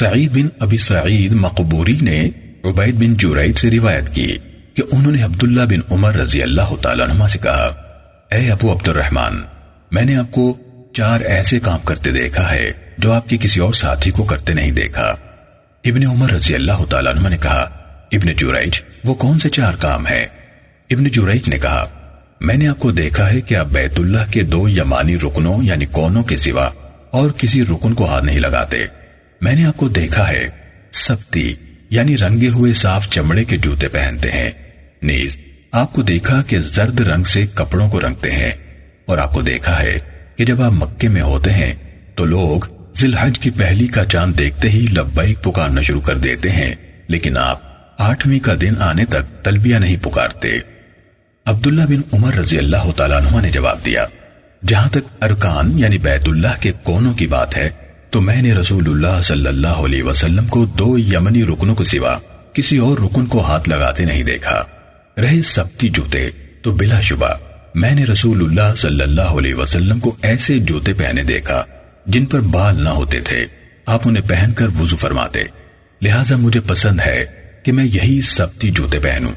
सईद बिन अबी सईद मकबूरी ने उबैद बिन जुरैद से रिवायत की कि उन्होंने अब्दुल्ला बिन उमर रज़ी अल्लाह तमा से कहा, ए अबू अब्दुलरहमान मैंने आपको चार ऐसे काम करते देखा है जो आपके किसी और साथी को करते नहीं देखा। इब्ने उमर रज़ी अल्लाह तमा ने कहा, इब्ने जुरैज, वो कौन से चार काम है? इब्ने जुरैज ने कहा, मैंने आपको देखा है कि आप बैतुल्लाह के दो यमानी रुकनों, यानी कोनों के सिवा और किसी रुकन को हाथ नहीं लगाते। मैंने आपको देखा है सप्ती यानी रंगे हुए साफ़ चमड़े के जूते पहनते हैं। नीज, आपको देखा कि जर्द रंग से कपड़ों को रंगते हैं, और आपको देखा है कि जब आप मक्के में होते हैं तो लोग जिलहज की पहली का चाँद देखते ही लब्बाइक पुकारना शुरू कर देते हैं, लेकिन आप आठवीं का दिन आने तक तलबिया नहीं पुकारते। अब्दुल्ला बिन उमर रज़ी अल्लाह ने जवाब दिया, जहाँ तक अरकान, यानी बैतुल्लाह के कोनों की बात है तो मैंने रसूलुल्लाह सल्लल्लाहु अलैहि वसल्लम को दो यमनी रुकनों के सिवा किसी और रुकन को हाथ लगाते नहीं देखा। रहे सबकी जूते तो बिला शुबा मैंने रसूलुल्लाह सल्लल्लाहु अलैहि वसल्लम को ऐसे जूते पहने देखा, जिन पर बाल न होते थे। आप उन्हें पहनकर वुजू फरमाते, लिहाजा मुझे पसंद है कि मैं यही सबती जूते पहनूं।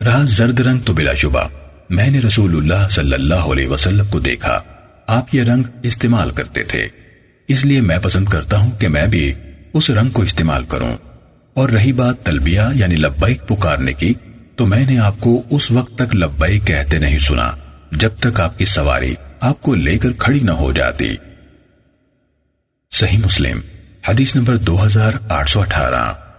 रहा जर्द रंग तो बिला शुबा मैंने रसूलुल्लाह सल्लल्लाहु अलैहि वसल्लम को देखा। आप ये रंग इस्तेमाल करते थे। इसलिए मैं पसंद करता हूँ कि मैं भी उस रंग को इस्तेमाल करूँ। और रही बात तलबिया यानी लब्बाइक पुकारने की तो मैंने आपको उस वक्त तक लब्बाइक कहते नहीं सुना, जब तक आपकी सवारी आपको लेकर खड़ी न हो जाती। सही मुस्लिम, हदीस नंबर 2818